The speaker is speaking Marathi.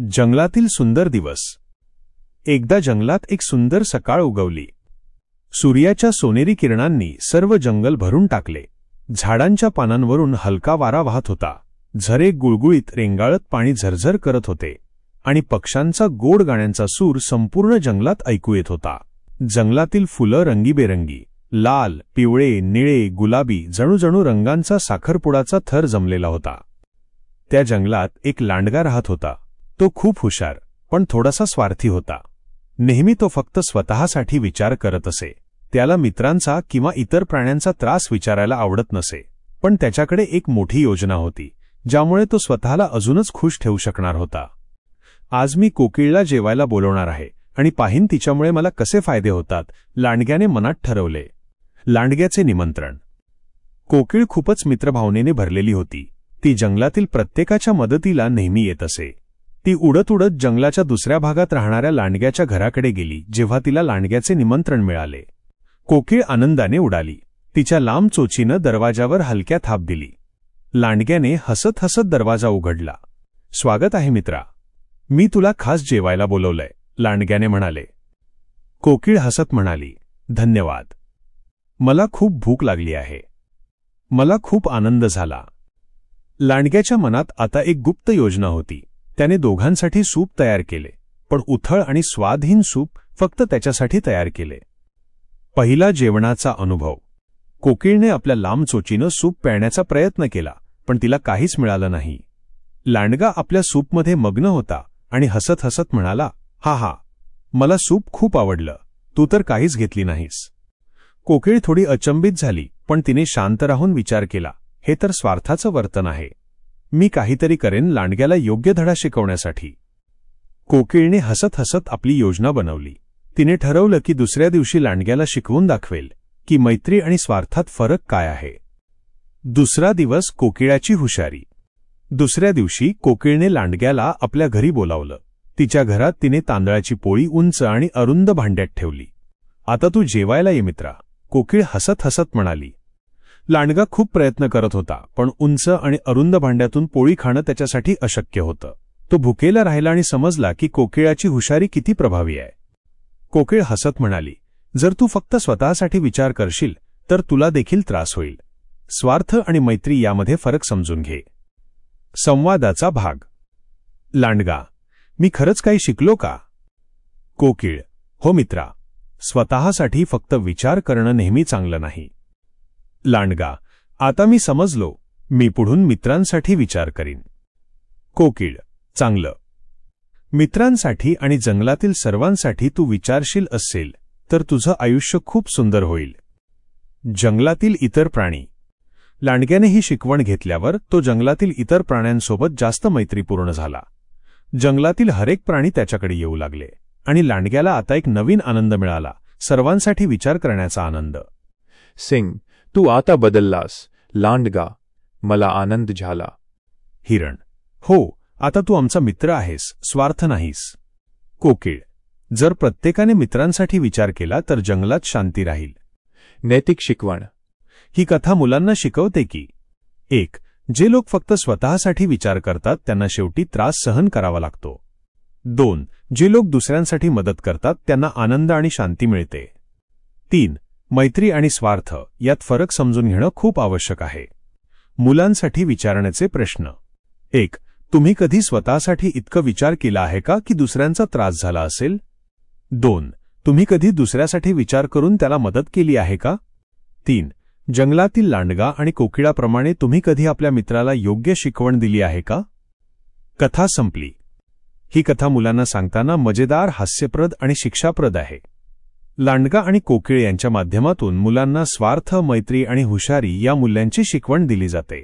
जंगलातील सुंदर दिवस. एकदा जंगलात एक सुंदर सकाळ उगवली. सूर्याच्या सोनेरी किरणांनी सर्व जंगल भरून टाकले. झाडांच्या पानांवरून हलका वारा वाहत होता. झरे गुळगुळीत रेंगाळत पाणी झरझर करत होते. आणि पक्ष्यांचा गोड गाण्यांचा सूर संपूर्ण जंगलात ऐकू येत होता. जंगलातील फुलं रंगीबेरंगी लाल पिवळे निळे गुलाबी जणू जणू रंगांचा साखरपुडाचा थर जमलेला होता. त्या जंगलात एक लांडगा राहत होता. तो खूप हुशार पण थोडासा स्वार्थी होता. नेहमी तो फक्त स्वतःसाठी विचार करत असे. त्याला मित्रांचा किंवा इतर प्राण्यांचा त्रास विचारायला आवडत नसे. पण त्याच्याकडे एक मोठी योजना होती ज्यामुळे तो स्वतःला अजूनच खुश ठेवू शकणार होता. आज मी कोकिळला जेवायला बोलवणार आहे आणि पाहीन तिच्यामुळे मला कसे फायदे होतात लांडग्याने मनात ठरवले. लांडग्याचे निमंत्रण. कोकिळ खूपच मित्रभावनेने भरलेली होती. ती जंगलातील प्रत्येकाच्या मदतीला नेहमी येत असे. ती उडत उडत जंगलाच्या दुसऱ्या भागात राहणाऱ्या लांडग्याच्या घराकडे गेली जेव्हा तिला लांडग्याचे निमंत्रण मिळाले. कोकिळ आनंदाने उडाली. तिच्या लांब चोचीनं दरवाजावर हलक्या थाप दिली. लांडग्याने हसत हसत दरवाजा उघडला. स्वागत आहे मित्रा. मी तुला खास जेवायला बोलवलंय लांडग्याने म्हणाले. कोकिळ हसत म्हणाली धन्यवाद. मला खूप भूक लागली आहे. मला खूप आनंद झाला. लांडग्याच्या मनात आता एक गुप्त योजना होती. त्याने दोघांसाठी सूप तयार केले पण उथळ आणि स्वादहीन सूप फक्त त्याच्यासाठी तयार केले. पहिला जेवणाचा अनुभव. कोकिळने आपल्या लांब चोचीनं सूप प्याण्याचा प्रयत्न केला पण तिला काहीच मिळालं नाही. लांडगा आपल्या सूपमध्ये मग्न होता आणि हसत हसत म्हणाला हा हा मला सूप खूप आवडलं तू तर काहीच घेतली नाहीस. कोकिळ थोडी अचंबित झाली पण तिने शांत राहून विचार केला हे तर स्वार्थाचं वर्तन आहे. मी काहीतरी करेन लांडग्याला योग्य धडा शिकवण्यासाठी. कोकिळने हसत हसत आपली योजना बनवली. तिने ठरवलं की दुसऱ्या दिवशी लांडग्याला शिकवून दाखवेल की मैत्री आणि स्वार्थात फरक काय आहे. दुसरा दिवस कोकिळाची हुशारी. दुसऱ्या दिवशी कोकिळने लांडग्याला आपल्या घरी बोलावलं. तिच्या घरात तिने तांदळाची पोळी उंच आणि अरुंद भांड्यात ठेवली. आता तू जेवायला ये मित्रा कोकिळ हसत हसत म्हणाली. लांडगा खूप प्रयत्न करत होता पण उंच आणि अरुंद भांड्यातून पोळी खाणं त्याच्यासाठी अशक्य होतं. तो भुकेला राहिला आणि समजला की कोकिळाची हुशारी किती प्रभावी आहे. कोकिळ हसत म्हणाली जर तू फक्त स्वतःसाठी विचार करशील तर तुला देखील त्रास होईल. स्वार्थ आणि मैत्री यामध्ये फरक समजून घे. संवादाचा भाग. लांडगा मी खरंच काही शिकलो का? कोकिळ हो मित्रा स्वतःसाठी फक्त विचार करणं नेहमी चांगलं नाही. लांडगा आता मी समजलो मी पुढून मित्रांसाठी विचार करीन. कोकिळ चांगलं. मित्रांसाठी आणि जंगलातील सर्वांसाठी तू विचारशील असेल तर तुझं आयुष्य खूप सुंदर होईल. जंगलातील इतर प्राणी. लांडग्याने ही शिकवण घेतल्यावर तो जंगलातील इतर प्राण्यांसोबत जास्त मैत्रीपूर्ण झाला. जंगलातील हरेक प्राणी त्याच्याकडे येऊ लागले आणि लांडग्याला आता एक नवीन आनंद मिळाला सर्वांसाठी विचार करण्याचा आनंद. सिंग तू आता बदललास. लांडगा मला आनंद झाला. हिरण. हो आता तू आमचा मित्र आहेस. स्वार्थ नाहीस. कोकिळ. जर प्रत्येकाने मित्रांसाठी विचार केला तर जंगलात शांती राहील. नैतिक शिकवण. ही कथा मुलांना शिकवते की एक जे लोक फक्त स्वतःसाठी विचार करतात त्यांना शेवटी त्रास सहन करावा लागतो. दोन जे लोक दुसऱ्यांसाठी मदत करतात त्यांना आनंद आणि शांती मिळते. तीन मैत्री आणि स्वार्थ यात फरक समजून घेणं खूप आवश्यक आहे. मुलांसाठी विचारण्याचे प्रश्न. एक तुम्ही कधी स्वतःसाठी इतकं विचार केला आहे का की दुसऱ्यांचा त्रास झाला असेल? दोन तुम्ही कधी दुसऱ्यासाठी विचार करून त्याला मदत केली आहे का? तीन जंगलातील लांडगा आणि कोकिळाप्रमाणे तुम्ही कधी आपल्या मित्राला योग्य शिकवण दिली आहे का? कथा संपली. ही कथा मुलांना सांगताना मजेदार हास्यप्रद आणि शिक्षाप्रद आहे. लांडगा आणि कोकिळ यांच्या माध्यमातून मुलांना स्वार्थ मैत्री आणि हुशारी या मूल्यांची शिकवण दिली जाते.